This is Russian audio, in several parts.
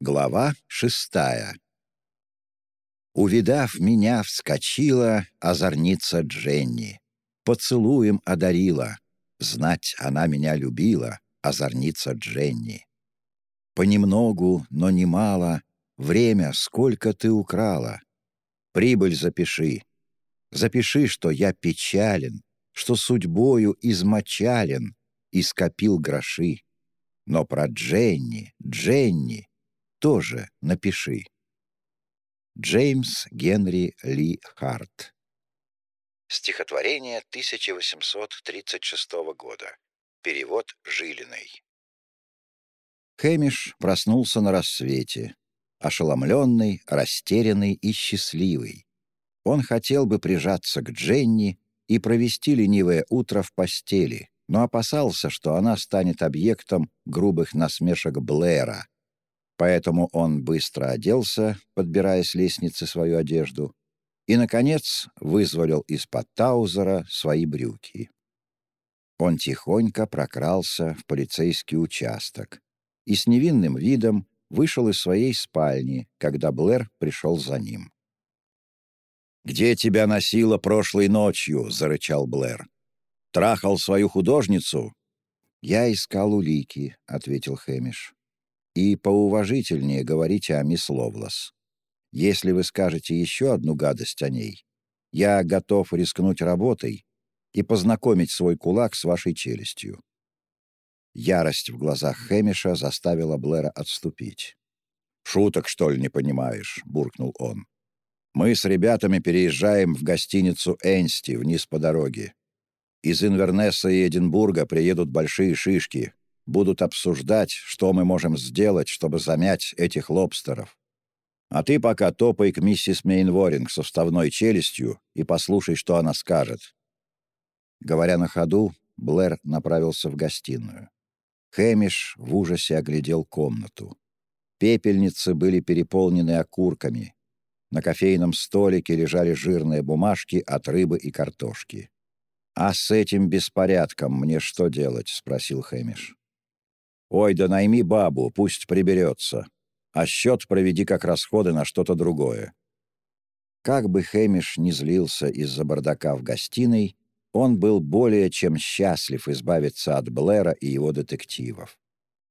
Глава шестая Увидав меня, вскочила озорница Дженни. Поцелуем одарила. Знать, она меня любила, озорница Дженни. Понемногу, но немало, время сколько ты украла. Прибыль запиши. Запиши, что я печален, что судьбою измочален и скопил гроши. Но про Дженни, Дженни тоже напиши. Джеймс Генри Ли Харт Стихотворение 1836 года. Перевод Жилиной. Хэмиш проснулся на рассвете, ошеломленный, растерянный и счастливый. Он хотел бы прижаться к Дженни и провести ленивое утро в постели, но опасался, что она станет объектом грубых насмешек Блэра. Поэтому он быстро оделся, подбирая с лестницы свою одежду, и, наконец, вызволил из-под Таузера свои брюки. Он тихонько прокрался в полицейский участок и с невинным видом вышел из своей спальни, когда Блэр пришел за ним. «Где тебя носило прошлой ночью?» — зарычал Блэр. Трахал свою художницу?» «Я искал улики», — ответил Хэмиш. «И поуважительнее говорите о мисс Ловлас. Если вы скажете еще одну гадость о ней, я готов рискнуть работой и познакомить свой кулак с вашей челюстью». Ярость в глазах Хэмиша заставила Блэра отступить. «Шуток, что ли, не понимаешь?» — буркнул он. «Мы с ребятами переезжаем в гостиницу Энсти вниз по дороге. Из Инвернесса и Эдинбурга приедут большие шишки, будут обсуждать, что мы можем сделать, чтобы замять этих лобстеров. А ты пока топай к миссис Мейнворинг со вставной челюстью и послушай, что она скажет». Говоря на ходу, Блэр направился в гостиную. Хэмиш в ужасе оглядел комнату. Пепельницы были переполнены окурками. На кофейном столике лежали жирные бумажки от рыбы и картошки. «А с этим беспорядком мне что делать?» — спросил Хэмиш. «Ой, да найми бабу, пусть приберется. А счет проведи как расходы на что-то другое». Как бы Хэмиш не злился из-за бардака в гостиной, он был более чем счастлив избавиться от Блэра и его детективов.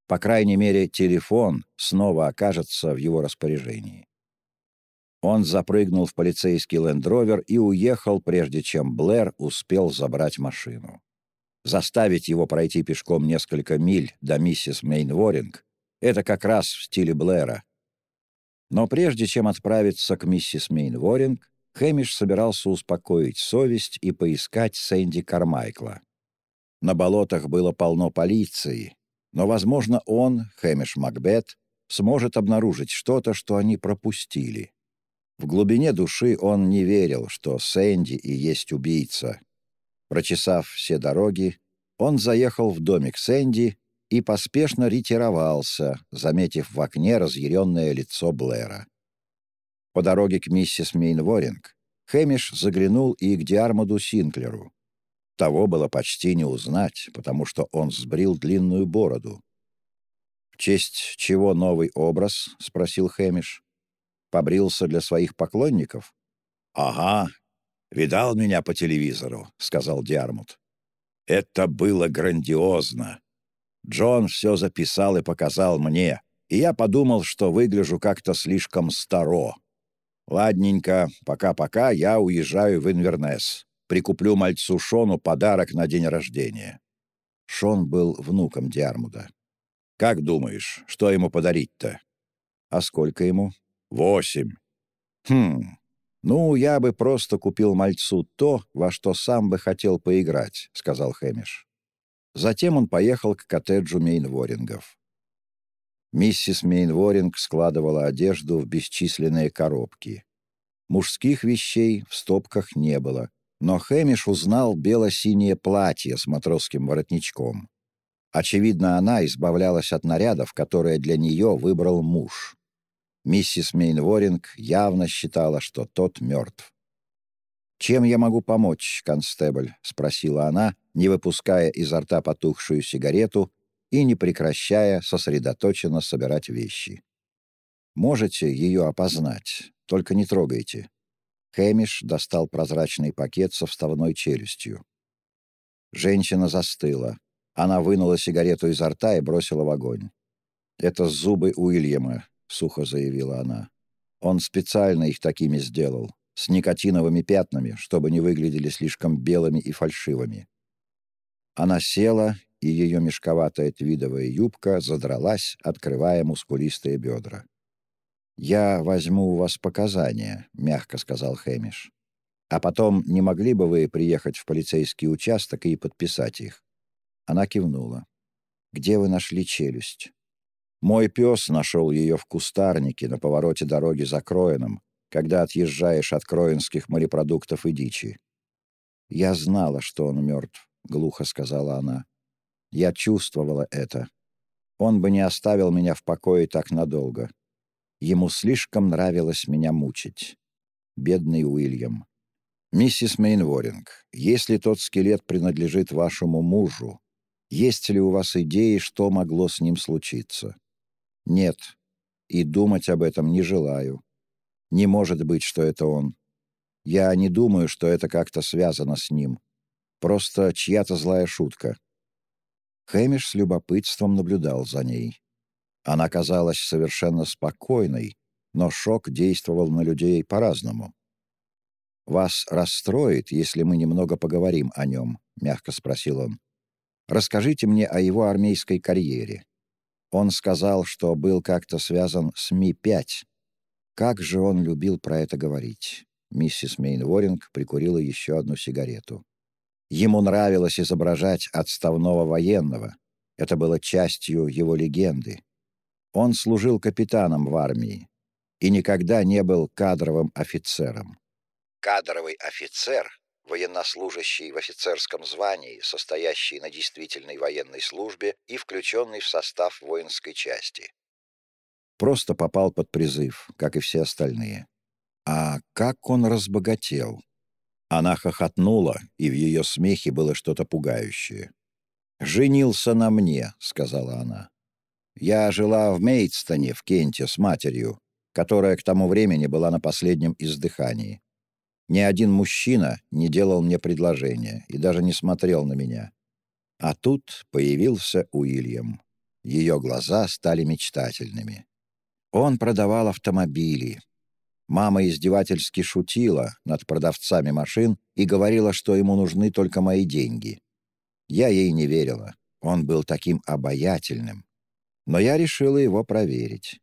По крайней мере, телефон снова окажется в его распоряжении. Он запрыгнул в полицейский лендровер и уехал, прежде чем Блэр успел забрать машину. Заставить его пройти пешком несколько миль до миссис Мейнворинг — это как раз в стиле Блэра. Но прежде чем отправиться к миссис Мейнворинг, Хэмиш собирался успокоить совесть и поискать Сэнди Кармайкла. На болотах было полно полиции, но, возможно, он, Хэмиш Макбет, сможет обнаружить что-то, что они пропустили — в глубине души он не верил, что Сэнди и есть убийца. Прочесав все дороги, он заехал в домик Сэнди и поспешно ретировался, заметив в окне разъяренное лицо Блэра. По дороге к миссис Мейнворинг Хэмиш заглянул и к Диармоду Синклеру. Того было почти не узнать, потому что он сбрил длинную бороду. «В честь чего новый образ?» — спросил Хэмиш. Побрился для своих поклонников? «Ага, видал меня по телевизору», — сказал Диармут. «Это было грандиозно. Джон все записал и показал мне, и я подумал, что выгляжу как-то слишком старо. Ладненько, пока-пока я уезжаю в Инвернес. Прикуплю мальцу Шону подарок на день рождения». Шон был внуком Диармуда. «Как думаешь, что ему подарить-то?» «А сколько ему?» Восемь. Хм. Ну, я бы просто купил мальцу то, во что сам бы хотел поиграть, сказал Хэмиш. Затем он поехал к коттеджу Мейнворингов. Миссис Мейнворинг складывала одежду в бесчисленные коробки. Мужских вещей в стопках не было, но Хэмиш узнал бело-синее платье с матросским воротничком. Очевидно, она избавлялась от нарядов, которые для нее выбрал муж. Миссис Мейнворинг явно считала, что тот мертв. «Чем я могу помочь, констебль?» — спросила она, не выпуская изо рта потухшую сигарету и не прекращая сосредоточенно собирать вещи. Можете ее опознать, только не трогайте». Хэмиш достал прозрачный пакет со вставной челюстью. Женщина застыла. Она вынула сигарету изо рта и бросила в огонь. «Это зубы Уильяма», — сухо заявила она. «Он специально их такими сделал, с никотиновыми пятнами, чтобы не выглядели слишком белыми и фальшивыми». Она села, и ее мешковатая твидовая юбка задралась, открывая мускулистые бедра. «Я возьму у вас показания», — мягко сказал Хэмиш. «А потом не могли бы вы приехать в полицейский участок и подписать их?» Она кивнула. «Где вы нашли челюсть?» «Мой пес нашел ее в кустарнике на повороте дороги за Кроином, когда отъезжаешь от кроинских морепродуктов и дичи». «Я знала, что он мертв», — глухо сказала она. «Я чувствовала это. Он бы не оставил меня в покое так надолго. Ему слишком нравилось меня мучить. Бедный Уильям. «Миссис Мейнворинг, если тот скелет принадлежит вашему мужу, есть ли у вас идеи, что могло с ним случиться?» «Нет. И думать об этом не желаю. Не может быть, что это он. Я не думаю, что это как-то связано с ним. Просто чья-то злая шутка». Хэмиш с любопытством наблюдал за ней. Она казалась совершенно спокойной, но шок действовал на людей по-разному. «Вас расстроит, если мы немного поговорим о нем?» — мягко спросил он. «Расскажите мне о его армейской карьере. Он сказал, что был как-то связан с Ми-5. Как же он любил про это говорить?» Миссис Мейнворинг прикурила еще одну сигарету. Ему нравилось изображать отставного военного. Это было частью его легенды. Он служил капитаном в армии и никогда не был кадровым офицером. Кадровый офицер — военнослужащий в офицерском звании, состоящий на действительной военной службе и включенный в состав воинской части. Просто попал под призыв, как и все остальные. А как он разбогател? Она хохотнула, и в ее смехе было что-то пугающее. «Женился на мне», — сказала она. Я жила в Мейдстоне, в Кенте, с матерью, которая к тому времени была на последнем издыхании. Ни один мужчина не делал мне предложения и даже не смотрел на меня. А тут появился Уильям. Ее глаза стали мечтательными. Он продавал автомобили. Мама издевательски шутила над продавцами машин и говорила, что ему нужны только мои деньги. Я ей не верила. Он был таким обаятельным, но я решила его проверить.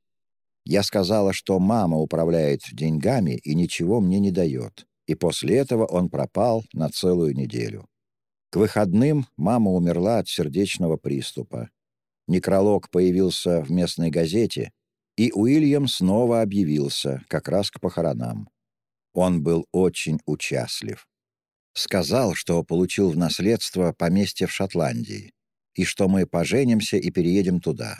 Я сказала, что мама управляет деньгами и ничего мне не дает, и после этого он пропал на целую неделю. К выходным мама умерла от сердечного приступа. Некролог появился в местной газете, и Уильям снова объявился, как раз к похоронам. Он был очень участлив. Сказал, что получил в наследство поместье в Шотландии, и что мы поженимся и переедем туда.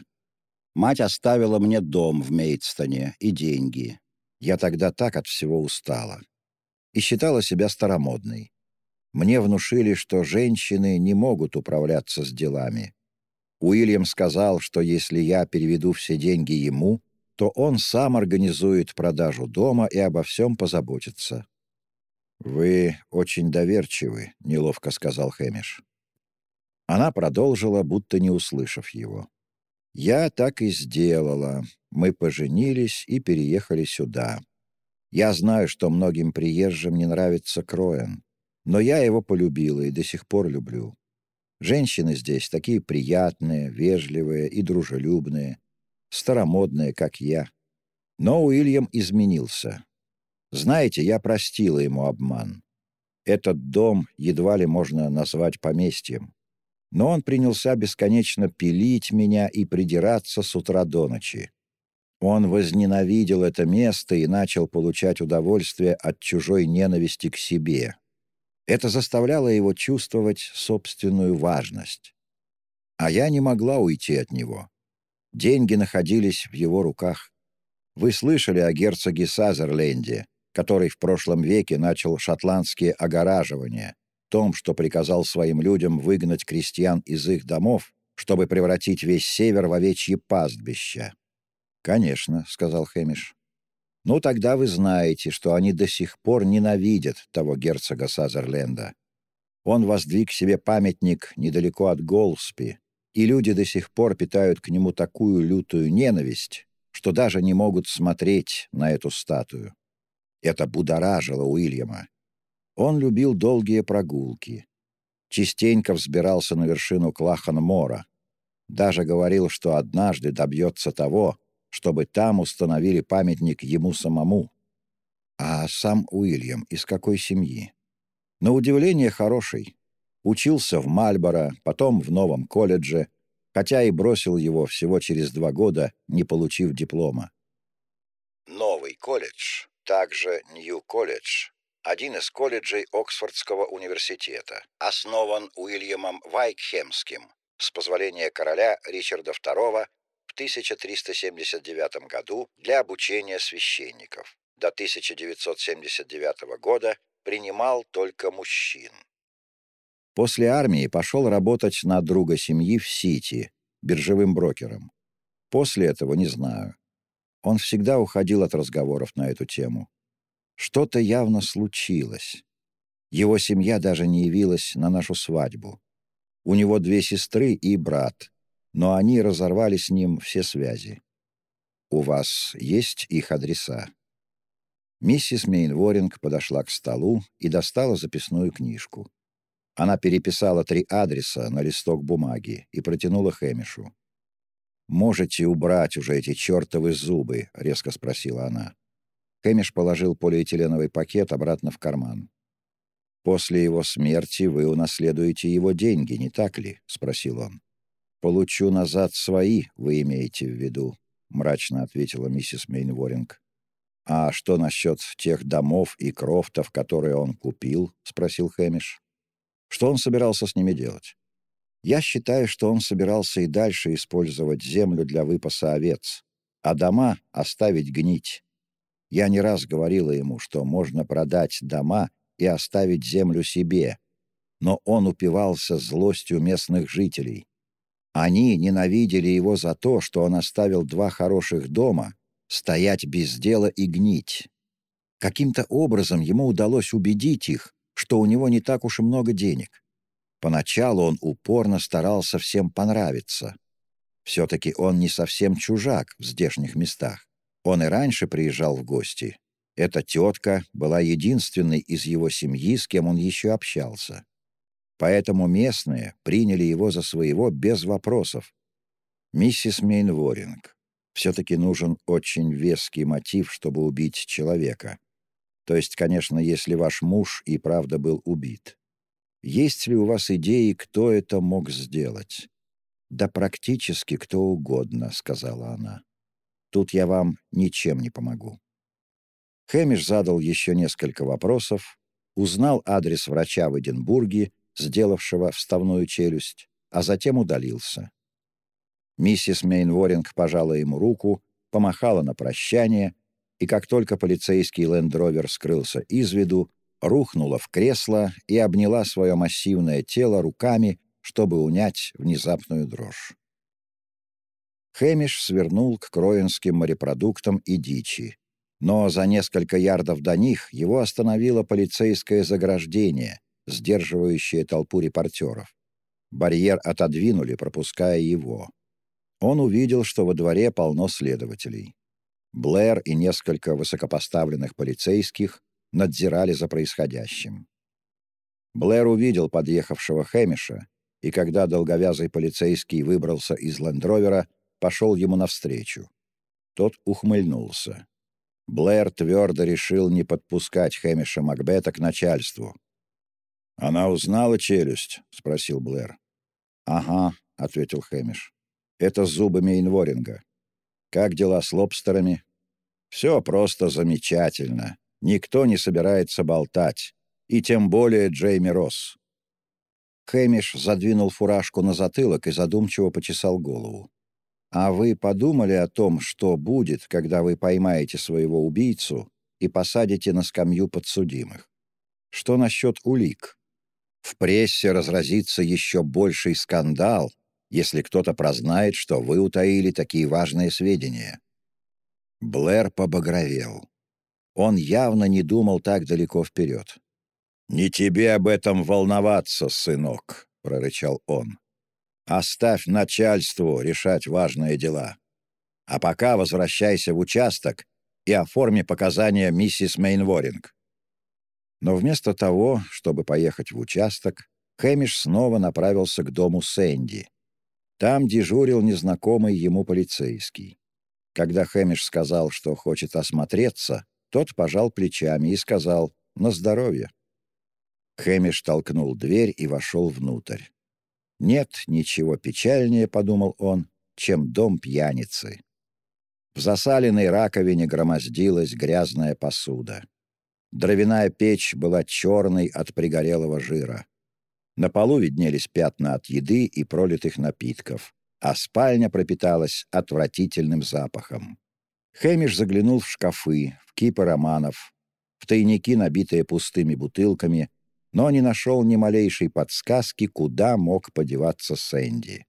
Мать оставила мне дом в Мейдстоне и деньги. Я тогда так от всего устала. И считала себя старомодной. Мне внушили, что женщины не могут управляться с делами. Уильям сказал, что если я переведу все деньги ему, то он сам организует продажу дома и обо всем позаботится. «Вы очень доверчивы», — неловко сказал Хэмиш. Она продолжила, будто не услышав его. Я так и сделала. Мы поженились и переехали сюда. Я знаю, что многим приезжим не нравится Кроен, но я его полюбила и до сих пор люблю. Женщины здесь такие приятные, вежливые и дружелюбные, старомодные, как я. Но Уильям изменился. Знаете, я простила ему обман. Этот дом едва ли можно назвать поместьем но он принялся бесконечно пилить меня и придираться с утра до ночи. Он возненавидел это место и начал получать удовольствие от чужой ненависти к себе. Это заставляло его чувствовать собственную важность. А я не могла уйти от него. Деньги находились в его руках. Вы слышали о герцоге Сазерленде, который в прошлом веке начал шотландские огораживания, том, что приказал своим людям выгнать крестьян из их домов, чтобы превратить весь север в овечьи пастбища. «Конечно», — сказал Хэмиш. «Ну, тогда вы знаете, что они до сих пор ненавидят того герцога Сазерленда. Он воздвиг себе памятник недалеко от Голспи, и люди до сих пор питают к нему такую лютую ненависть, что даже не могут смотреть на эту статую. Это будоражило Уильяма. Он любил долгие прогулки. Частенько взбирался на вершину Клахан-Мора. Даже говорил, что однажды добьется того, чтобы там установили памятник ему самому. А сам Уильям из какой семьи? На удивление хороший. Учился в Мальборо, потом в новом колледже, хотя и бросил его всего через два года, не получив диплома. Новый колледж, также Нью-колледж, один из колледжей Оксфордского университета, основан Уильямом Вайкхемским с позволения короля Ричарда II 1379 году для обучения священников. До 1979 года принимал только мужчин. После армии пошел работать на друга семьи в Сити, биржевым брокером. После этого не знаю. Он всегда уходил от разговоров на эту тему. Что-то явно случилось. Его семья даже не явилась на нашу свадьбу. У него две сестры и брат, но они разорвали с ним все связи. У вас есть их адреса? Миссис Мейнворинг подошла к столу и достала записную книжку. Она переписала три адреса на листок бумаги и протянула Хэмишу. «Можете убрать уже эти чертовы зубы?» — резко спросила она. Хэмиш положил полиэтиленовый пакет обратно в карман. «После его смерти вы унаследуете его деньги, не так ли?» — спросил он. «Получу назад свои, вы имеете в виду», — мрачно ответила миссис Мейнворинг. «А что насчет тех домов и крофтов, которые он купил?» — спросил Хэмиш. Что он собирался с ними делать? Я считаю, что он собирался и дальше использовать землю для выпаса овец, а дома оставить гнить. Я не раз говорила ему, что можно продать дома и оставить землю себе, но он упивался злостью местных жителей. Они ненавидели его за то, что он оставил два хороших дома стоять без дела и гнить. Каким-то образом ему удалось убедить их, что у него не так уж и много денег. Поначалу он упорно старался всем понравиться. Все-таки он не совсем чужак в здешних местах. Он и раньше приезжал в гости. Эта тетка была единственной из его семьи, с кем он еще общался. Поэтому местные приняли его за своего без вопросов. Миссис Мейнворинг. Все-таки нужен очень веский мотив, чтобы убить человека. То есть, конечно, если ваш муж и правда был убит. Есть ли у вас идеи, кто это мог сделать? Да практически кто угодно, сказала она. Тут я вам ничем не помогу. Хэмиш задал еще несколько вопросов, узнал адрес врача в Эдинбурге, сделавшего вставную челюсть, а затем удалился. Миссис Мейнворинг пожала ему руку, помахала на прощание и как только полицейский лендровер скрылся из виду, рухнула в кресло и обняла свое массивное тело руками, чтобы унять внезапную дрожь. Хэмиш свернул к кроинским морепродуктам и дичи, но за несколько ярдов до них его остановило полицейское заграждение, сдерживающее толпу репортеров. Барьер отодвинули, пропуская его. Он увидел, что во дворе полно следователей. Блэр и несколько высокопоставленных полицейских надзирали за происходящим. Блэр увидел подъехавшего Хэмиша, и когда долговязый полицейский выбрался из лендровера, пошел ему навстречу. Тот ухмыльнулся. Блэр твердо решил не подпускать Хэмиша Макбета к начальству. «Она узнала челюсть?» — спросил Блэр. «Ага», — ответил Хэмиш. «Это зубы Мейнворинга. Как дела с лобстерами?» «Все просто замечательно. Никто не собирается болтать. И тем более Джейми Росс». Хэмиш задвинул фуражку на затылок и задумчиво почесал голову. «А вы подумали о том, что будет, когда вы поймаете своего убийцу и посадите на скамью подсудимых? Что насчет улик? В прессе разразится еще больший скандал, если кто-то прознает, что вы утаили такие важные сведения. Блэр побагровел. Он явно не думал так далеко вперед. «Не тебе об этом волноваться, сынок», — прорычал он. «Оставь начальству решать важные дела. А пока возвращайся в участок и оформи показания миссис Мейнворинг». Но вместо того, чтобы поехать в участок, Хэмиш снова направился к дому Сэнди. Там дежурил незнакомый ему полицейский. Когда Хэмиш сказал, что хочет осмотреться, тот пожал плечами и сказал «на здоровье». Хэмиш толкнул дверь и вошел внутрь. «Нет ничего печальнее», — подумал он, — «чем дом пьяницы». В засаленной раковине громоздилась грязная посуда. Дровяная печь была черной от пригорелого жира. На полу виднелись пятна от еды и пролитых напитков, а спальня пропиталась отвратительным запахом. Хэмиш заглянул в шкафы, в кипы романов, в тайники, набитые пустыми бутылками, но не нашел ни малейшей подсказки, куда мог подеваться Сэнди.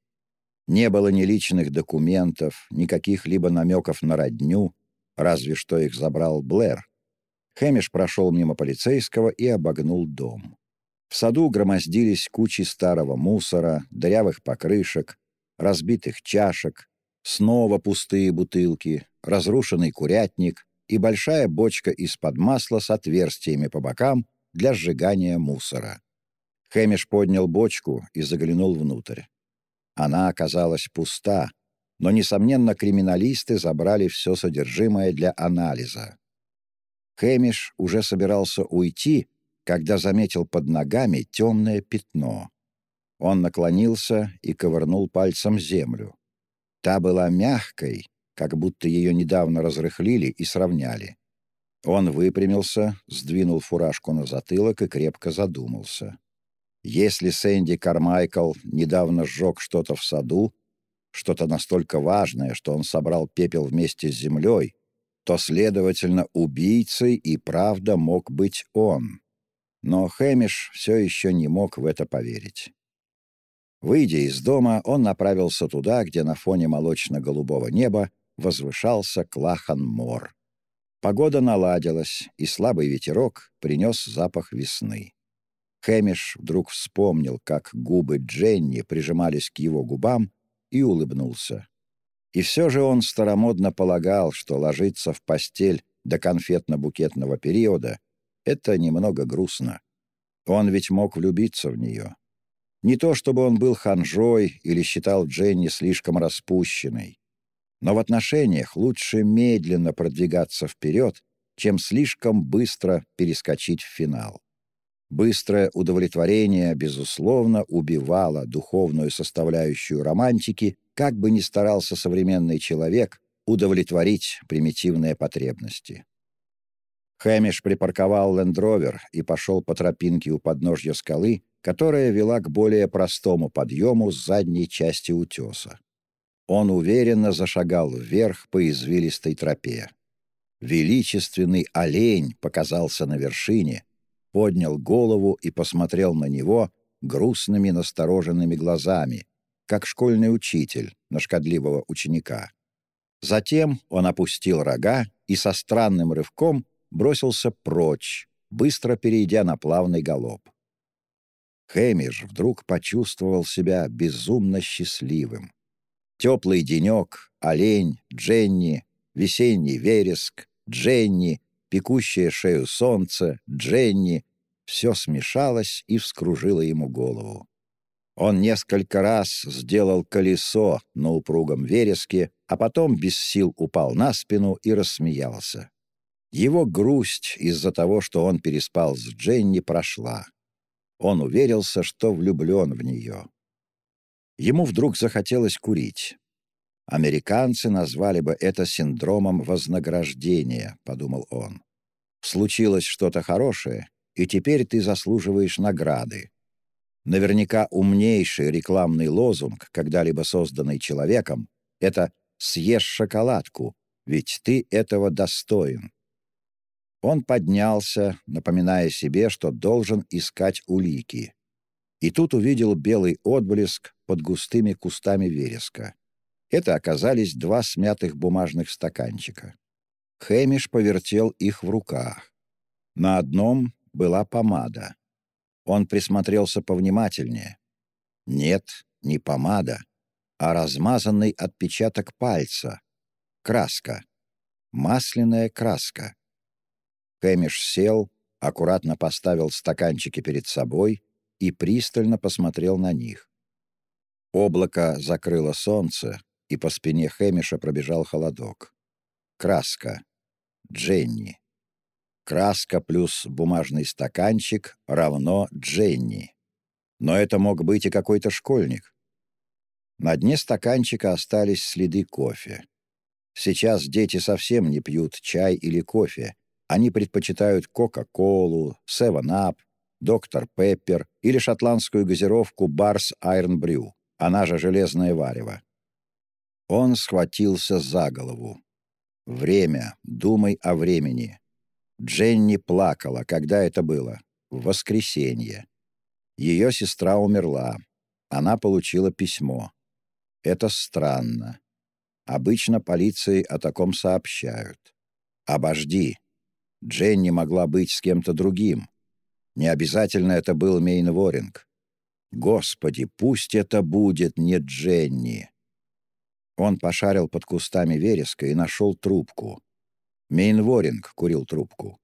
Не было ни личных документов, ни каких-либо намеков на родню, разве что их забрал Блэр. Хэмиш прошел мимо полицейского и обогнул дом. В саду громоздились кучи старого мусора, дырявых покрышек, разбитых чашек, снова пустые бутылки, разрушенный курятник и большая бочка из-под масла с отверстиями по бокам, для сжигания мусора. Хэмиш поднял бочку и заглянул внутрь. Она оказалась пуста, но, несомненно, криминалисты забрали все содержимое для анализа. Хэмиш уже собирался уйти, когда заметил под ногами темное пятно. Он наклонился и ковырнул пальцем землю. Та была мягкой, как будто ее недавно разрыхлили и сравняли. Он выпрямился, сдвинул фуражку на затылок и крепко задумался. Если Сэнди Кармайкл недавно сжег что-то в саду, что-то настолько важное, что он собрал пепел вместе с землей, то, следовательно, убийцей и правда мог быть он. Но Хэмиш все еще не мог в это поверить. Выйдя из дома, он направился туда, где на фоне молочно-голубого неба возвышался Клахан-Мор. Погода наладилась, и слабый ветерок принес запах весны. Хэмиш вдруг вспомнил, как губы Дженни прижимались к его губам, и улыбнулся. И все же он старомодно полагал, что ложиться в постель до конфетно-букетного периода — это немного грустно. Он ведь мог влюбиться в нее. Не то чтобы он был ханжой или считал Дженни слишком распущенной. Но в отношениях лучше медленно продвигаться вперед, чем слишком быстро перескочить в финал. Быстрое удовлетворение, безусловно, убивало духовную составляющую романтики, как бы ни старался современный человек удовлетворить примитивные потребности. Хэмиш припарковал лендровер и пошел по тропинке у подножья скалы, которая вела к более простому подъему с задней части утеса. Он уверенно зашагал вверх по извилистой тропе. Величественный олень показался на вершине, поднял голову и посмотрел на него грустными настороженными глазами, как школьный учитель на шкодливого ученика. Затем он опустил рога и со странным рывком бросился прочь, быстро перейдя на плавный галоп. Хэмиш вдруг почувствовал себя безумно счастливым. Теплый денек, олень, Дженни, весенний вереск, Дженни, пекущее шею солнце, Дженни — все смешалось и вскружило ему голову. Он несколько раз сделал колесо на упругом вереске, а потом без сил упал на спину и рассмеялся. Его грусть из-за того, что он переспал с Дженни, прошла. Он уверился, что влюблен в нее. Ему вдруг захотелось курить. «Американцы назвали бы это синдромом вознаграждения», — подумал он. «Случилось что-то хорошее, и теперь ты заслуживаешь награды. Наверняка умнейший рекламный лозунг, когда-либо созданный человеком, это «съешь шоколадку, ведь ты этого достоин». Он поднялся, напоминая себе, что должен искать улики и тут увидел белый отблеск под густыми кустами вереска. Это оказались два смятых бумажных стаканчика. Хэмиш повертел их в руках. На одном была помада. Он присмотрелся повнимательнее. Нет, не помада, а размазанный отпечаток пальца. Краска. Масляная краска. Хэмиш сел, аккуратно поставил стаканчики перед собой и пристально посмотрел на них. Облако закрыло солнце, и по спине Хэмиша пробежал холодок. Краска. Дженни. Краска плюс бумажный стаканчик равно Дженни. Но это мог быть и какой-то школьник. На дне стаканчика остались следы кофе. Сейчас дети совсем не пьют чай или кофе. Они предпочитают Кока-Колу, Севен-Ап, Доктор Пеппер или шотландскую газировку Барс Айрон Брю, она же железное варево. Он схватился за голову. Время, думай о времени. Дженни плакала, когда это было? В воскресенье. Ее сестра умерла. Она получила письмо. Это странно. Обычно полиции о таком сообщают. Обожди. Дженни могла быть с кем-то другим. Не обязательно это был Мейн Воринг. Господи, пусть это будет не Дженни. Он пошарил под кустами вереска и нашел трубку. Мейн Воринг курил трубку.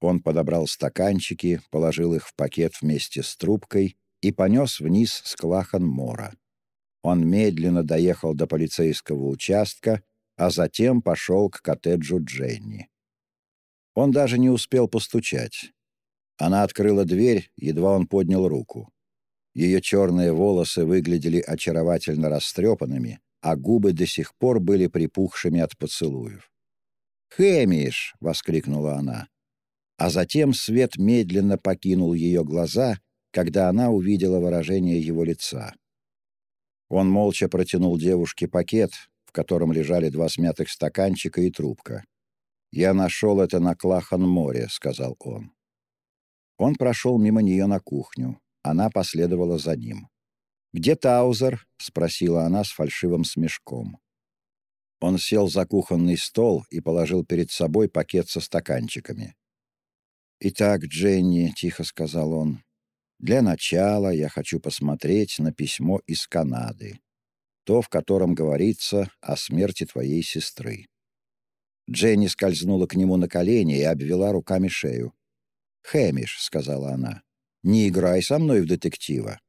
Он подобрал стаканчики, положил их в пакет вместе с трубкой и понес вниз с Клахан-Мора. Он медленно доехал до полицейского участка, а затем пошел к коттеджу Дженни. Он даже не успел постучать. Она открыла дверь, едва он поднял руку. Ее черные волосы выглядели очаровательно растрепанными, а губы до сих пор были припухшими от поцелуев. «Хэмиш!» — воскликнула она. А затем свет медленно покинул ее глаза, когда она увидела выражение его лица. Он молча протянул девушке пакет, в котором лежали два смятых стаканчика и трубка. «Я нашел это на Клахан-море», — сказал он. Он прошел мимо нее на кухню. Она последовала за ним. «Где Таузер?» — спросила она с фальшивым смешком. Он сел за кухонный стол и положил перед собой пакет со стаканчиками. «Итак, Дженни», — тихо сказал он, для начала я хочу посмотреть на письмо из Канады, то, в котором говорится о смерти твоей сестры. Дженни скользнула к нему на колени и обвела руками шею. «Хэмиш», — сказала она, — «не играй со мной в детектива».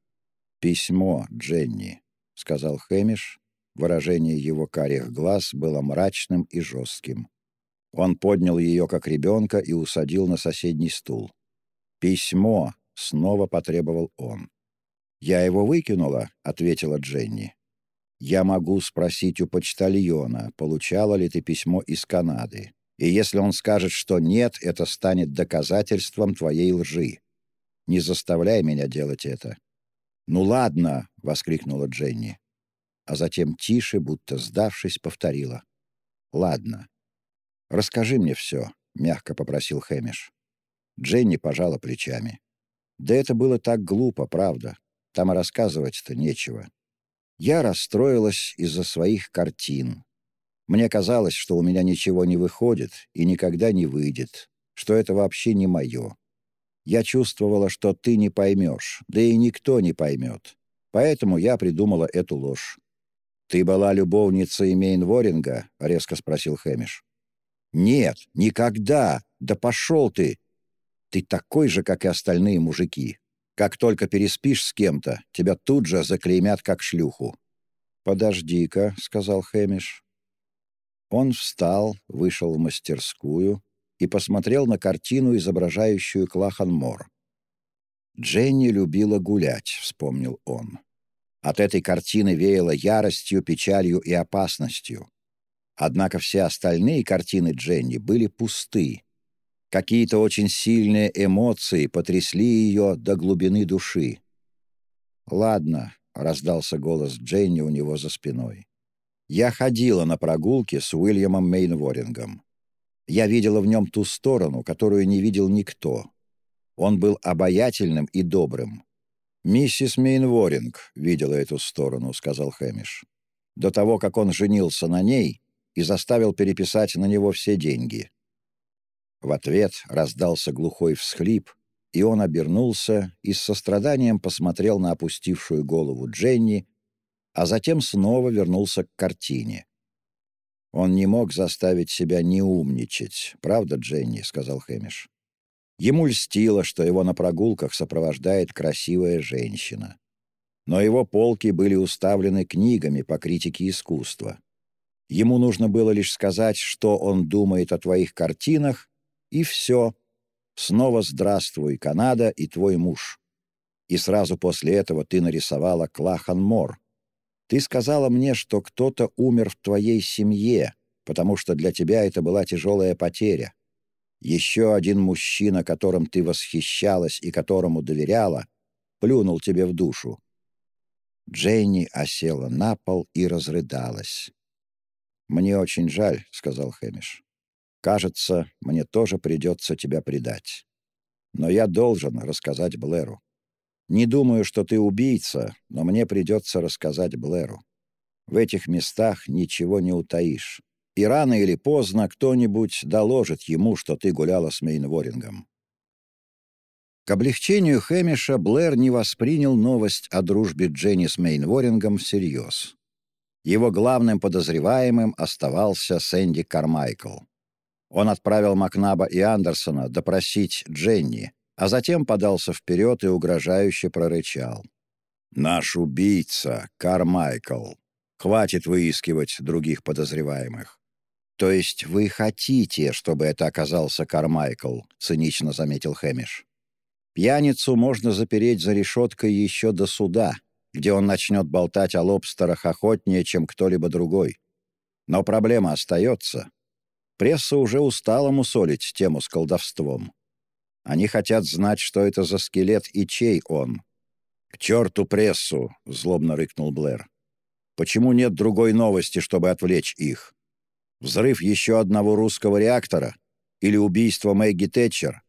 «Письмо, Дженни», — сказал Хэмиш. Выражение его карих глаз было мрачным и жестким. Он поднял ее как ребенка и усадил на соседний стул. «Письмо», Снова потребовал он. «Я его выкинула», — ответила Дженни. «Я могу спросить у почтальона, получала ли ты письмо из Канады. И если он скажет, что нет, это станет доказательством твоей лжи. Не заставляй меня делать это». «Ну ладно», — воскликнула Дженни. А затем тише, будто сдавшись, повторила. «Ладно. Расскажи мне все», — мягко попросил Хэмиш. Дженни пожала плечами. Да это было так глупо, правда. Там и рассказывать-то нечего. Я расстроилась из-за своих картин. Мне казалось, что у меня ничего не выходит и никогда не выйдет, что это вообще не мое. Я чувствовала, что ты не поймешь, да и никто не поймет. Поэтому я придумала эту ложь. «Ты была любовницей Мейнворинга?» — резко спросил Хэмиш. «Нет, никогда! Да пошел ты!» Ты такой же, как и остальные мужики. Как только переспишь с кем-то, тебя тут же заклеймят как шлюху». «Подожди-ка», — сказал Хэмиш. Он встал, вышел в мастерскую и посмотрел на картину, изображающую Клахан-Мор. «Дженни любила гулять», — вспомнил он. От этой картины веяло яростью, печалью и опасностью. Однако все остальные картины Дженни были пусты, Какие-то очень сильные эмоции потрясли ее до глубины души. «Ладно», — раздался голос Дженни у него за спиной. «Я ходила на прогулки с Уильямом Мейнворингом. Я видела в нем ту сторону, которую не видел никто. Он был обаятельным и добрым. «Миссис Мейнворинг видела эту сторону», — сказал Хэмиш. «До того, как он женился на ней, и заставил переписать на него все деньги. В ответ раздался глухой всхлип, и он обернулся и с состраданием посмотрел на опустившую голову Дженни, а затем снова вернулся к картине. Он не мог заставить себя не умничать. «Правда, Дженни?» — сказал Хэмиш. Ему льстило, что его на прогулках сопровождает красивая женщина. Но его полки были уставлены книгами по критике искусства. Ему нужно было лишь сказать, что он думает о твоих картинах, и все. Снова «Здравствуй, Канада» и твой муж. И сразу после этого ты нарисовала Клахан Мор. Ты сказала мне, что кто-то умер в твоей семье, потому что для тебя это была тяжелая потеря. Еще один мужчина, которым ты восхищалась и которому доверяла, плюнул тебе в душу. Дженни осела на пол и разрыдалась. «Мне очень жаль», — сказал Хэмиш. «Кажется, мне тоже придется тебя предать. Но я должен рассказать Блэру. Не думаю, что ты убийца, но мне придется рассказать Блэру. В этих местах ничего не утаишь и рано или поздно кто-нибудь доложит ему, что ты гуляла с Мейнворингом. К облегчению Хэмиша Блэр не воспринял новость о дружбе Дженни с Мейнворингом всерьез. Его главным подозреваемым оставался Сэнди Кармайкл. Он отправил Макнаба и Андерсона допросить Дженни, а затем подался вперед и угрожающе прорычал. «Наш убийца, Кармайкл. Хватит выискивать других подозреваемых. «То есть вы хотите, чтобы это оказался Кармайкл?» — цинично заметил Хэмиш. «Пьяницу можно запереть за решеткой еще до суда, где он начнет болтать о лобстерах охотнее, чем кто-либо другой. Но проблема остается. Пресса уже устала мусолить тему с колдовством. Они хотят знать, что это за скелет и чей он». «К черту прессу!» — злобно рыкнул Блэр. «Почему нет другой новости, чтобы отвлечь их?» Взрыв еще одного русского реактора? Или убийство Мэгги Тэтчер?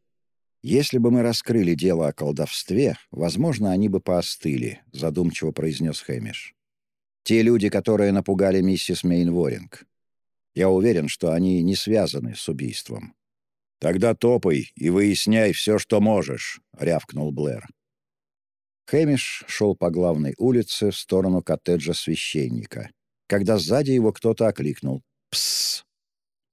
Если бы мы раскрыли дело о колдовстве, возможно, они бы поостыли, задумчиво произнес Хэмиш. Те люди, которые напугали миссис Мейнворинг. Я уверен, что они не связаны с убийством. «Тогда топай и выясняй все, что можешь», — рявкнул Блэр. Хэмиш шел по главной улице в сторону коттеджа священника, когда сзади его кто-то окликнул. Пс.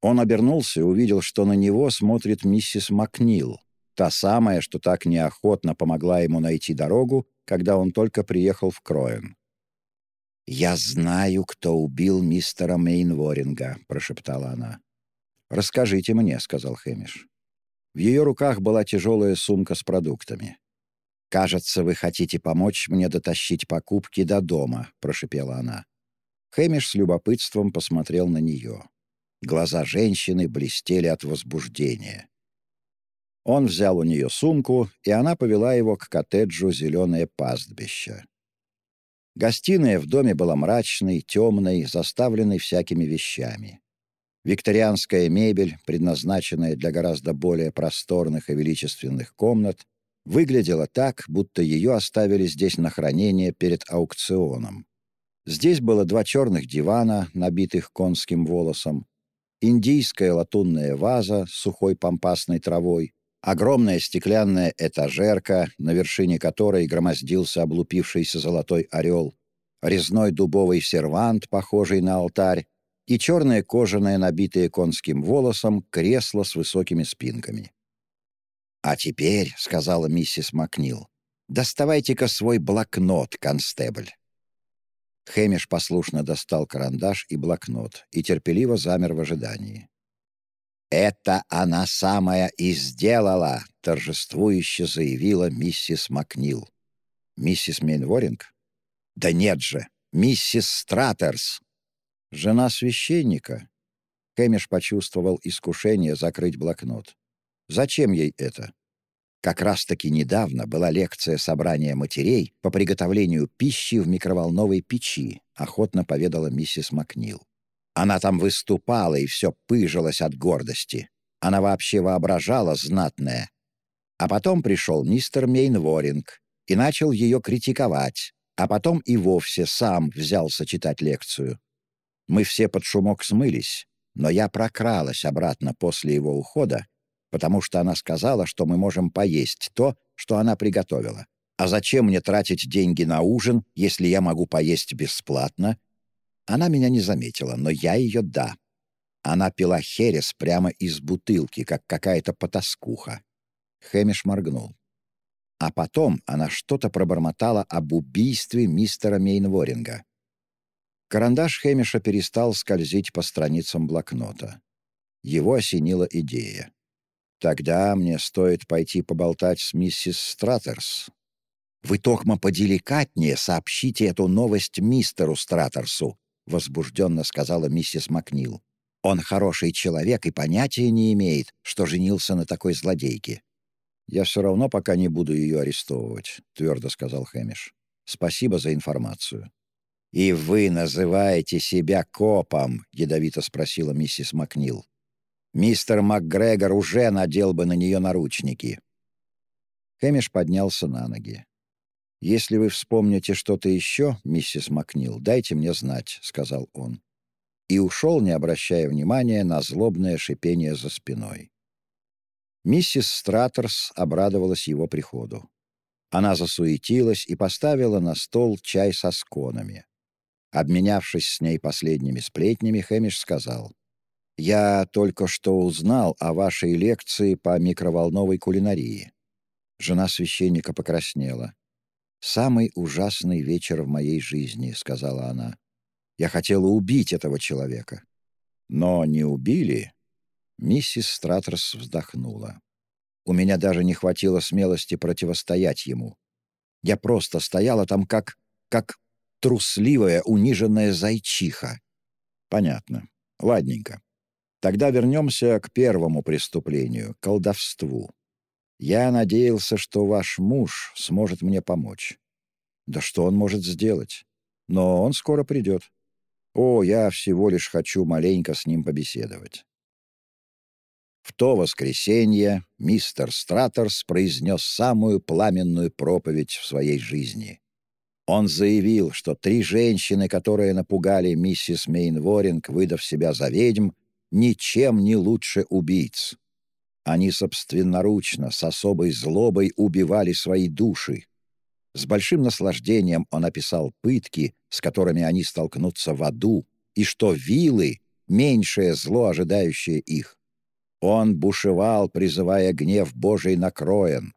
Он обернулся и увидел, что на него смотрит миссис Макнил, та самая, что так неохотно помогла ему найти дорогу, когда он только приехал в Кроен. «Я знаю, кто убил мистера Мейнворинга», — прошептала она. «Расскажите мне», — сказал Хэмиш. В ее руках была тяжелая сумка с продуктами. «Кажется, вы хотите помочь мне дотащить покупки до дома», — прошепела она. Хэмиш с любопытством посмотрел на нее. Глаза женщины блестели от возбуждения. Он взял у нее сумку, и она повела его к коттеджу «Зеленое пастбище». Гостиная в доме была мрачной, темной, заставленной всякими вещами. Викторианская мебель, предназначенная для гораздо более просторных и величественных комнат, выглядела так, будто ее оставили здесь на хранение перед аукционом. Здесь было два черных дивана, набитых конским волосом, индийская латунная ваза с сухой пампасной травой, огромная стеклянная этажерка, на вершине которой громоздился облупившийся золотой орел, резной дубовый сервант, похожий на алтарь, и черное кожаное, набитое конским волосом, кресло с высокими спинками. «А теперь», — сказала миссис Макнил, — «доставайте-ка свой блокнот, констебль». Хэмиш послушно достал карандаш и блокнот и терпеливо замер в ожидании. «Это она самая и сделала!» — торжествующе заявила миссис Макнил. «Миссис Мейнворинг?» «Да нет же! Миссис Стратерс!» «Жена священника?» Хэмиш почувствовал искушение закрыть блокнот. «Зачем ей это?» Как раз-таки недавно была лекция собрания матерей по приготовлению пищи в микроволновой печи, охотно поведала миссис Макнил. Она там выступала и все пыжилась от гордости. Она вообще воображала знатное. А потом пришел мистер Мейнворинг и начал ее критиковать, а потом и вовсе сам взялся читать лекцию. Мы все под шумок смылись, но я прокралась обратно после его ухода, потому что она сказала, что мы можем поесть то, что она приготовила. А зачем мне тратить деньги на ужин, если я могу поесть бесплатно? Она меня не заметила, но я ее — да. Она пила херес прямо из бутылки, как какая-то потаскуха. Хэмиш моргнул. А потом она что-то пробормотала об убийстве мистера Мейнворинга. Карандаш Хэмиша перестал скользить по страницам блокнота. Его осенила идея. «Тогда мне стоит пойти поболтать с миссис Стратерс». «Вы, Тохма, поделикатнее сообщите эту новость мистеру Стратерсу», — возбужденно сказала миссис Макнил. «Он хороший человек и понятия не имеет, что женился на такой злодейке». «Я все равно пока не буду ее арестовывать», — твердо сказал Хэмиш. «Спасибо за информацию». «И вы называете себя копом?» — ядовито спросила миссис Макнил. «Мистер МакГрегор уже надел бы на нее наручники». Хэмиш поднялся на ноги. «Если вы вспомните что-то еще, миссис Макнил, дайте мне знать», — сказал он. И ушел, не обращая внимания на злобное шипение за спиной. Миссис Стратерс обрадовалась его приходу. Она засуетилась и поставила на стол чай со сконами. Обменявшись с ней последними сплетнями, Хэмиш сказал, «Я только что узнал о вашей лекции по микроволновой кулинарии». Жена священника покраснела. «Самый ужасный вечер в моей жизни», — сказала она. «Я хотела убить этого человека». «Но не убили?» Миссис Стратерс вздохнула. «У меня даже не хватило смелости противостоять ему. Я просто стояла там как... как трусливая, униженная зайчиха». «Понятно. Ладненько. Тогда вернемся к первому преступлению — колдовству. Я надеялся, что ваш муж сможет мне помочь. Да что он может сделать? Но он скоро придет. О, я всего лишь хочу маленько с ним побеседовать. В то воскресенье мистер Стратерс произнес самую пламенную проповедь в своей жизни. Он заявил, что три женщины, которые напугали миссис Мейнворинг, выдав себя за ведьм, ничем не лучше убийц. Они собственноручно, с особой злобой убивали свои души. С большим наслаждением он описал пытки, с которыми они столкнутся в аду, и что вилы — меньшее зло, ожидающее их. Он бушевал, призывая гнев Божий на Кроен.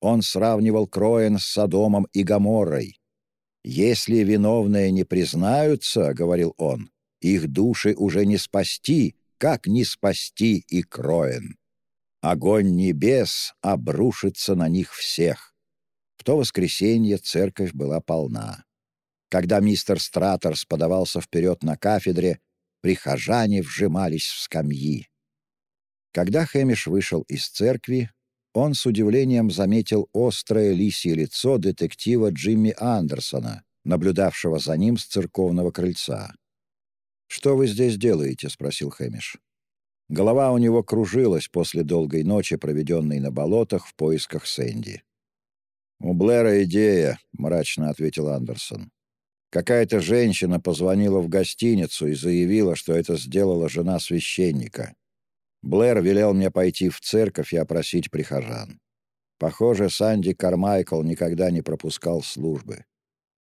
Он сравнивал Кроен с Содомом и Гоморрой. «Если виновные не признаются, — говорил он, — их души уже не спасти, как не спасти и Кроен» огонь небес обрушится на них всех. В то воскресенье церковь была полна. Когда мистер Стратерс подавался вперед на кафедре, прихожане вжимались в скамьи. Когда Хэмиш вышел из церкви, он с удивлением заметил острое лисье лицо детектива Джимми Андерсона, наблюдавшего за ним с церковного крыльца. «Что вы здесь делаете?» — спросил Хэмиш. Голова у него кружилась после долгой ночи, проведенной на болотах в поисках Сэнди. «У Блэра идея», — мрачно ответил Андерсон. «Какая-то женщина позвонила в гостиницу и заявила, что это сделала жена священника. Блэр велел мне пойти в церковь и опросить прихожан. Похоже, Санди Кармайкл никогда не пропускал службы.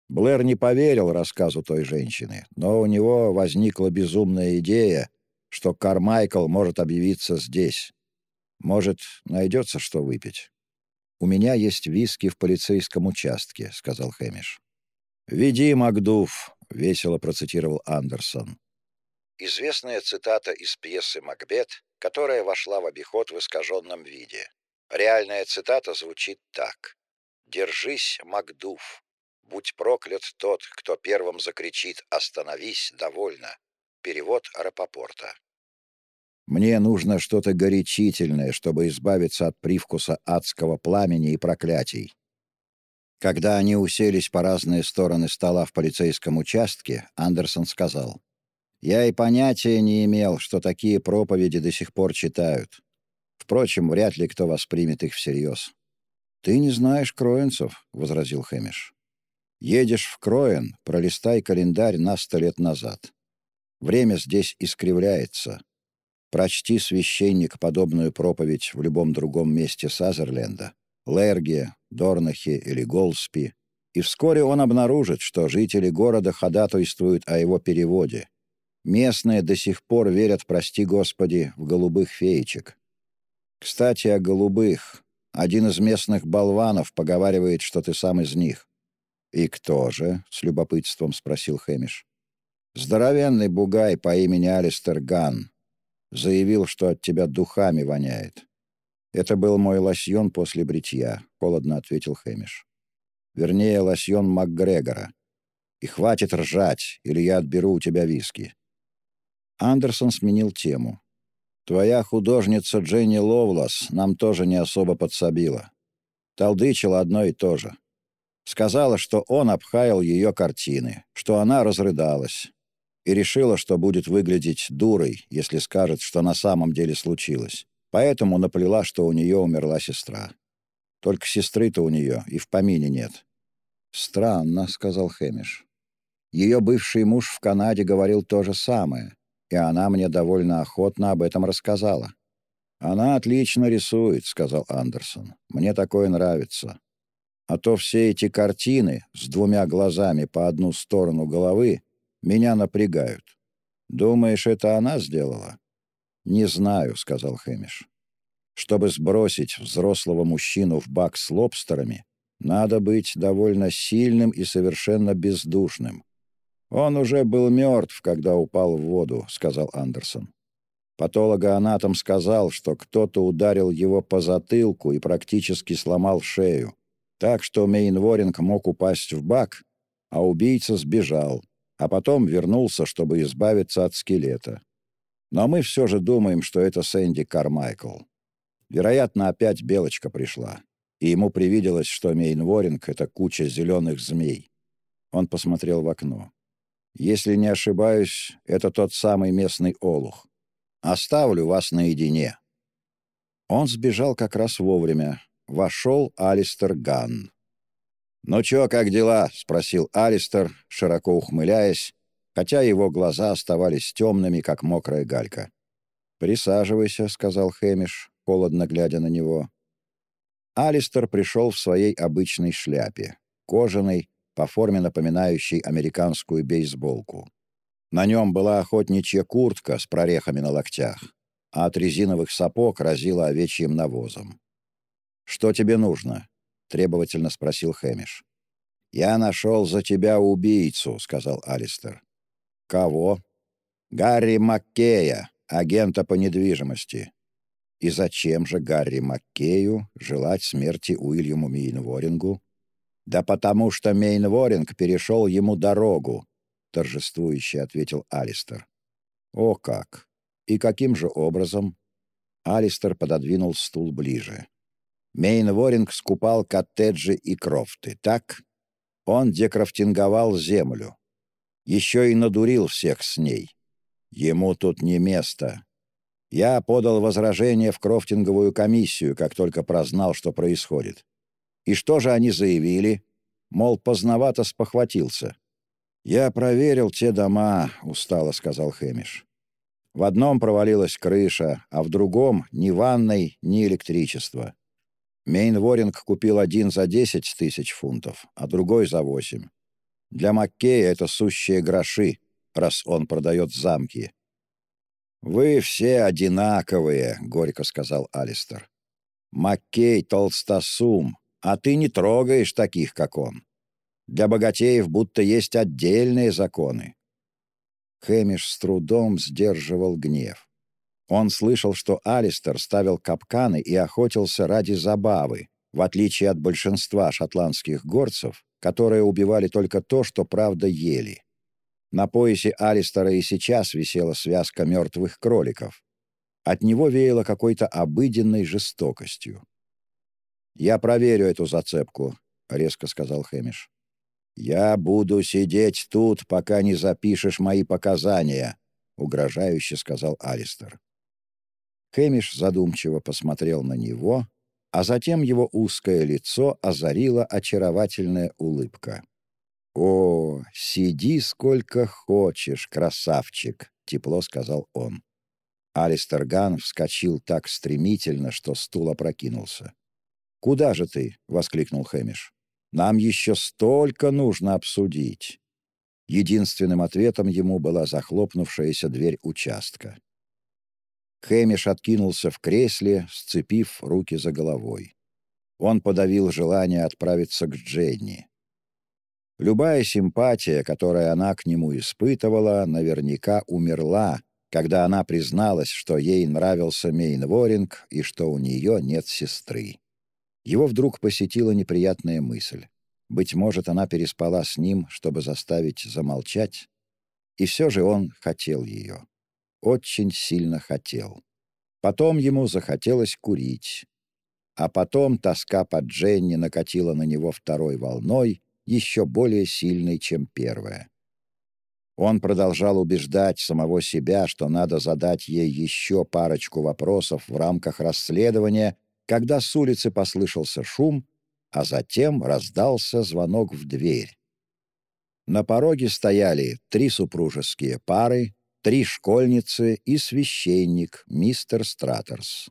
Блэр не поверил рассказу той женщины, но у него возникла безумная идея — что Кармайкл может объявиться здесь. Может, найдется что выпить. «У меня есть виски в полицейском участке», — сказал Хэмиш. «Веди, Макдув», — весело процитировал Андерсон. Известная цитата из пьесы «Макбет», которая вошла в обиход в искаженном виде. Реальная цитата звучит так. «Держись, Макдув. Будь проклят тот, кто первым закричит «Остановись! Довольно!» Перевод Рапопорта. Мне нужно что-то горячительное, чтобы избавиться от привкуса адского пламени и проклятий. Когда они уселись по разные стороны стола в полицейском участке, Андерсон сказал, «Я и понятия не имел, что такие проповеди до сих пор читают. Впрочем, вряд ли кто воспримет их всерьез». «Ты не знаешь Кроенцев», — возразил Хэмиш. «Едешь в Кроен, пролистай календарь на сто лет назад. Время здесь искривляется. Прочти, священник, подобную проповедь в любом другом месте Сазерленда, Лерге, Дорнахе или Голспи, и вскоре он обнаружит, что жители города ходатайствуют о его переводе. Местные до сих пор верят, прости Господи, в голубых феечек. Кстати, о голубых. Один из местных болванов поговаривает, что ты сам из них. «И кто же?» — с любопытством спросил Хэмиш. «Здоровенный бугай по имени Алистер Ган. Заявил, что от тебя духами воняет. Это был мой лосьон после бритья», — холодно ответил Хэмиш. Вернее, лосьон МакГрегора. И хватит ржать, или я отберу у тебя виски». Андерсон сменил тему. «Твоя художница Дженни Ловлас нам тоже не особо подсобила. Толдычила одно и то же. Сказала, что он обхаял ее картины, что она разрыдалась и решила, что будет выглядеть дурой, если скажет, что на самом деле случилось. Поэтому наплела, что у нее умерла сестра. Только сестры-то у нее и в помине нет. «Странно», — сказал Хэмиш. «Ее бывший муж в Канаде говорил то же самое, и она мне довольно охотно об этом рассказала». «Она отлично рисует», — сказал Андерсон. «Мне такое нравится. А то все эти картины с двумя глазами по одну сторону головы меня напрягают. Думаешь, это она сделала?» «Не знаю», — сказал Хэмиш. Чтобы сбросить взрослого мужчину в бак с лобстерами, надо быть довольно сильным и совершенно бездушным. «Он уже был мертв, когда упал в воду», — сказал Андерсон. Патологоанатом сказал, что кто-то ударил его по затылку и практически сломал шею, так что Мейнворинг мог упасть в бак, а убийца сбежал, а потом вернулся, чтобы избавиться от скелета. Но мы все же думаем, что это Сэнди Кармайкл. Вероятно, опять Белочка пришла, и ему привиделось, что Мейнворинг — это куча зеленых змей. Он посмотрел в окно. «Если не ошибаюсь, это тот самый местный олух. Оставлю вас наедине». Он сбежал как раз вовремя. Вошел Алистер Ганн. «Ну чё, как дела?» — спросил Алистер, широко ухмыляясь, хотя его глаза оставались темными, как мокрая галька. «Присаживайся», — сказал Хэмиш холодно глядя на него. Алистер пришел в своей обычной шляпе, кожаной, по форме напоминающей американскую бейсболку. На нем была охотничья куртка с прорехами на локтях, а от резиновых сапог разило овечьим навозом. «Что тебе нужно?» — требовательно спросил Хэмиш. «Я нашел за тебя убийцу», — сказал Алистер. «Кого?» «Гарри Маккея, агента по недвижимости. И зачем же Гарри Маккею желать смерти Уильяму Мейнворингу? «Да потому что Мейнворинг перешел ему дорогу», — торжествующе ответил Алистер. «О как! И каким же образом?» Алистер пододвинул стул ближе. Мейнворинг скупал коттеджи и крофты, так? Он декрафтинговал землю. Еще и надурил всех с ней. Ему тут не место. Я подал возражение в крофтинговую комиссию, как только прознал, что происходит. И что же они заявили? Мол, поздновато спохватился. «Я проверил те дома», — устало сказал Хэмиш. «В одном провалилась крыша, а в другом — ни ванной, ни электричества. Мейнворинг купил один за 10 тысяч фунтов, а другой за 8. Для Маккея это сущие гроши, раз он продает замки. «Вы все одинаковые», — горько сказал Алистер. «Маккей толстосум, а ты не трогаешь таких, как он. Для богатеев будто есть отдельные законы». Хэмиш с трудом сдерживал гнев. Он слышал, что Алистер ставил капканы и охотился ради забавы, в отличие от большинства шотландских горцев, которые убивали только то, что правда ели. На поясе Алистера и сейчас висела связка мертвых кроликов. От него веяло какой-то обыденной жестокостью. «Я проверю эту зацепку», — резко сказал Хэмиш. «Я буду сидеть тут, пока не запишешь мои показания», — угрожающе сказал Алистер. Хэмиш задумчиво посмотрел на него, а затем его узкое лицо озарила очаровательная улыбка. «О, сиди сколько хочешь, красавчик!» — тепло сказал он. Алистер Ган вскочил так стремительно, что стул опрокинулся. «Куда же ты?» — воскликнул Хэмиш. «Нам еще столько нужно обсудить». Единственным ответом ему была захлопнувшаяся дверь участка. Хэмиш откинулся в кресле, сцепив руки за головой. Он подавил желание отправиться к Дженни. Любая симпатия, которую она к нему испытывала, наверняка умерла, когда она призналась, что ей нравился Мейнворинг и что у нее нет сестры. Его вдруг посетила неприятная мысль. Быть может, она переспала с ним, чтобы заставить замолчать? И все же он хотел ее. Очень сильно хотел. Потом ему захотелось курить. А потом тоска по Дженни накатила на него второй волной, еще более сильной, чем первая. Он продолжал убеждать самого себя, что надо задать ей еще парочку вопросов в рамках расследования, когда с улицы послышался шум, а затем раздался звонок в дверь. На пороге стояли три супружеские пары, три школьницы и священник, мистер Стратерс.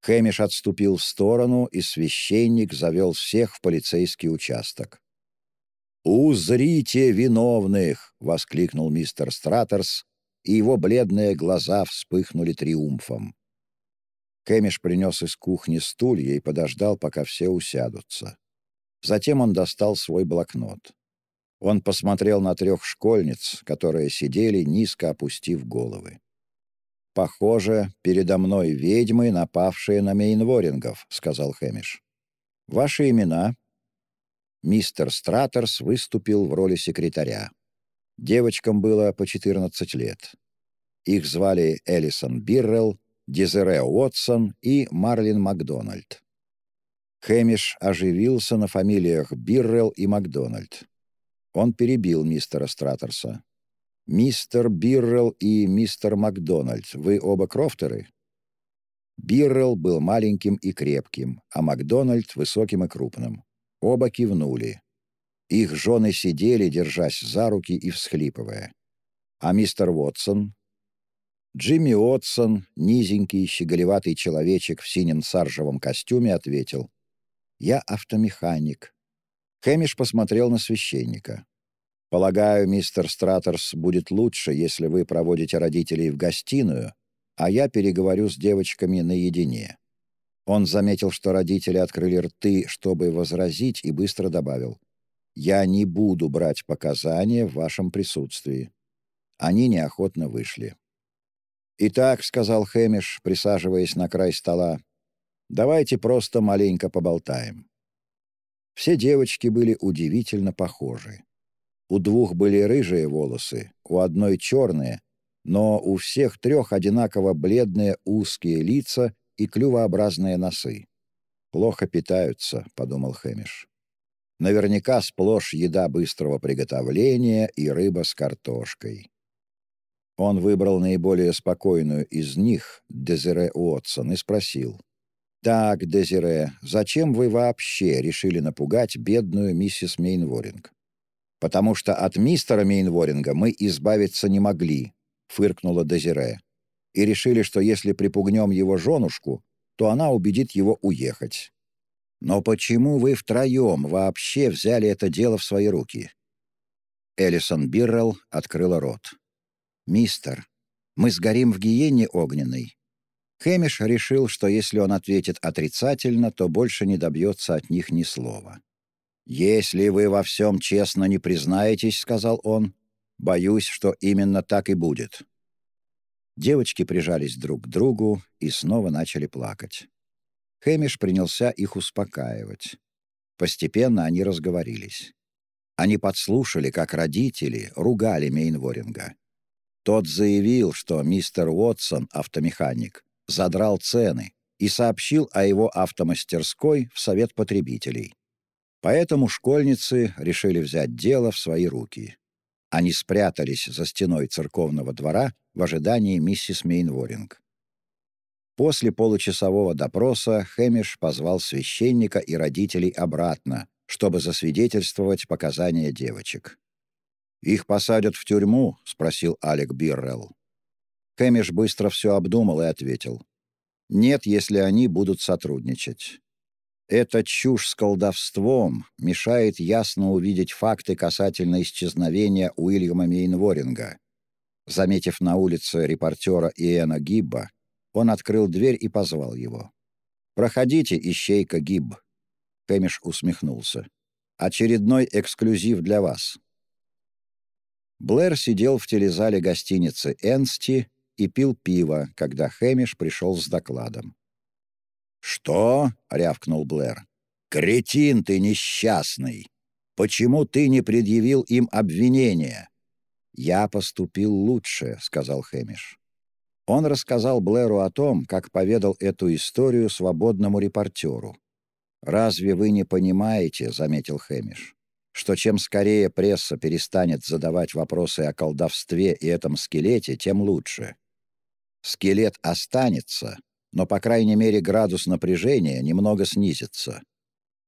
Хэмиш отступил в сторону, и священник завел всех в полицейский участок. «Узрите виновных!» — воскликнул мистер Стратерс, и его бледные глаза вспыхнули триумфом. Кэмиш принес из кухни стулья и подождал, пока все усядутся. Затем он достал свой блокнот. Он посмотрел на трех школьниц, которые сидели, низко опустив головы. «Похоже, передо мной ведьмы, напавшие на Мейнворингов», — сказал Хэмиш. «Ваши имена?» Мистер Стратерс выступил в роли секретаря. Девочкам было по 14 лет. Их звали Элисон Биррелл, Дезере Уотсон и Марлин Макдональд. Хэмиш оживился на фамилиях Биррелл и Макдональд. Он перебил мистера Стратерса. «Мистер Биррелл и мистер Макдональд, вы оба крофтеры?» Биррелл был маленьким и крепким, а Макдональд — высоким и крупным. Оба кивнули. Их жены сидели, держась за руки и всхлипывая. А мистер Уотсон Джимми Отсон, низенький, щеголеватый человечек в синем саржевом костюме, ответил. «Я автомеханик». Хэмиш посмотрел на священника. «Полагаю, мистер Стратерс, будет лучше, если вы проводите родителей в гостиную, а я переговорю с девочками наедине». Он заметил, что родители открыли рты, чтобы возразить, и быстро добавил. «Я не буду брать показания в вашем присутствии». Они неохотно вышли. «Итак», — сказал Хэмиш, присаживаясь на край стола, — «давайте просто маленько поболтаем». Все девочки были удивительно похожи. У двух были рыжие волосы, у одной черные, но у всех трех одинаково бледные узкие лица и клювообразные носы. «Плохо питаются», — подумал Хэмиш. «Наверняка сплошь еда быстрого приготовления и рыба с картошкой». Он выбрал наиболее спокойную из них, Дезире Уотсон, и спросил. «Так, Дезире, зачем вы вообще решили напугать бедную миссис Мейнворинг?» «Потому что от мистера Мейнворинга мы избавиться не могли», — фыркнула Дезире. «И решили, что если припугнем его женушку, то она убедит его уехать». «Но почему вы втроем вообще взяли это дело в свои руки?» Элисон Биррелл открыла рот. «Мистер, мы сгорим в гиене огненной». Хэмиш решил, что если он ответит отрицательно, то больше не добьется от них ни слова. «Если вы во всем честно не признаетесь», — сказал он, — «боюсь, что именно так и будет». Девочки прижались друг к другу и снова начали плакать. Хэмиш принялся их успокаивать. Постепенно они разговорились. Они подслушали, как родители ругали Мейнворинга. Тот заявил, что мистер Уотсон, автомеханик, задрал цены и сообщил о его автомастерской в Совет потребителей. Поэтому школьницы решили взять дело в свои руки. Они спрятались за стеной церковного двора в ожидании миссис Мейнворинг. После получасового допроса Хэмиш позвал священника и родителей обратно, чтобы засвидетельствовать показания девочек. «Их посадят в тюрьму?» — спросил Алек Биррелл. Хэмиш быстро все обдумал и ответил. «Нет, если они будут сотрудничать. Эта чушь с колдовством мешает ясно увидеть факты касательно исчезновения Уильяма Мейнворинга. Заметив на улице репортера Иэна Гибба, он открыл дверь и позвал его. «Проходите, ищейка Гибб». Хэмиш усмехнулся. «Очередной эксклюзив для вас». Блэр сидел в телезале гостиницы «Энсти» и пил пиво, когда Хэмиш пришел с докладом. «Что?» — рявкнул Блэр. «Кретин ты несчастный! Почему ты не предъявил им обвинения?» «Я поступил лучше», — сказал Хэмиш. Он рассказал Блэру о том, как поведал эту историю свободному репортеру. «Разве вы не понимаете, — заметил Хэмиш, — что чем скорее пресса перестанет задавать вопросы о колдовстве и этом скелете, тем лучше? Скелет останется, но, по крайней мере, градус напряжения немного снизится».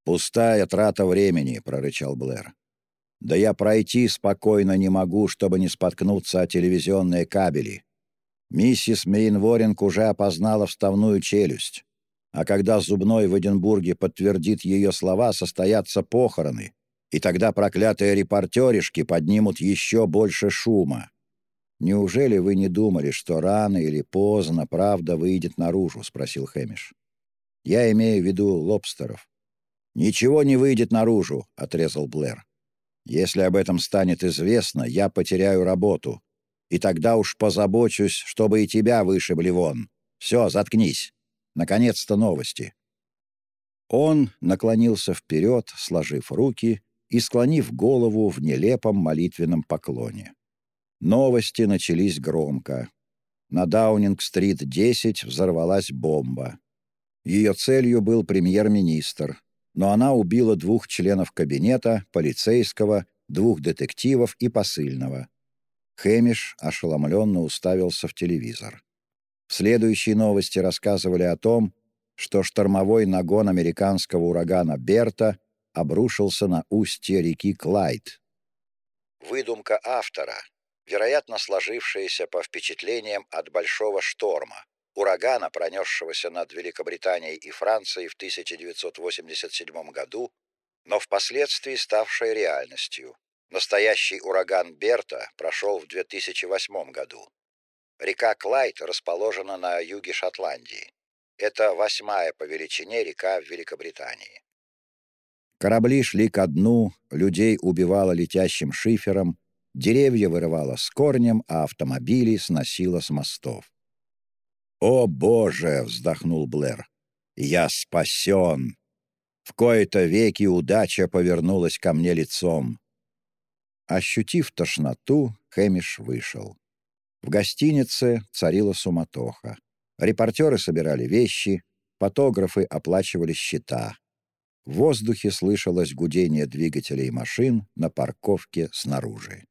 «Пустая трата времени», — прорычал Блэр. «Да я пройти спокойно не могу, чтобы не споткнуться о телевизионные кабели. Миссис Мейнворинг уже опознала вставную челюсть. А когда зубной в Эдинбурге подтвердит ее слова, состоятся похороны, и тогда проклятые репортеришки поднимут еще больше шума. «Неужели вы не думали, что рано или поздно правда выйдет наружу?» — спросил Хэмиш. «Я имею в виду лобстеров». «Ничего не выйдет наружу», — отрезал Блэр. «Если об этом станет известно, я потеряю работу, и тогда уж позабочусь, чтобы и тебя вышибли вон. Все, заткнись. Наконец-то новости». Он наклонился вперед, сложив руки и склонив голову в нелепом молитвенном поклоне. Новости начались громко. На Даунинг-стрит 10 взорвалась бомба. Ее целью был премьер-министр, но она убила двух членов кабинета, полицейского, двух детективов и посыльного. Хэмиш ошеломленно уставился в телевизор. В следующей новости рассказывали о том, что штормовой нагон американского урагана Берта обрушился на устье реки Клайд. Выдумка автора, вероятно, сложившаяся по впечатлениям от большого шторма, урагана, пронесшегося над Великобританией и Францией в 1987 году, но впоследствии ставшая реальностью. Настоящий ураган Берта прошел в 2008 году. Река Клайд расположена на юге Шотландии. Это восьмая по величине река в Великобритании. Корабли шли ко дну, людей убивало летящим шифером, деревья вырывало с корнем, а автомобили сносило с мостов. «О, Боже!» — вздохнул Блэр. «Я спасен!» В кои-то веки удача повернулась ко мне лицом. Ощутив тошноту, Хэмиш вышел. В гостинице царила суматоха. Репортеры собирали вещи, фотографы оплачивали счета. В воздухе слышалось гудение двигателей машин на парковке снаружи.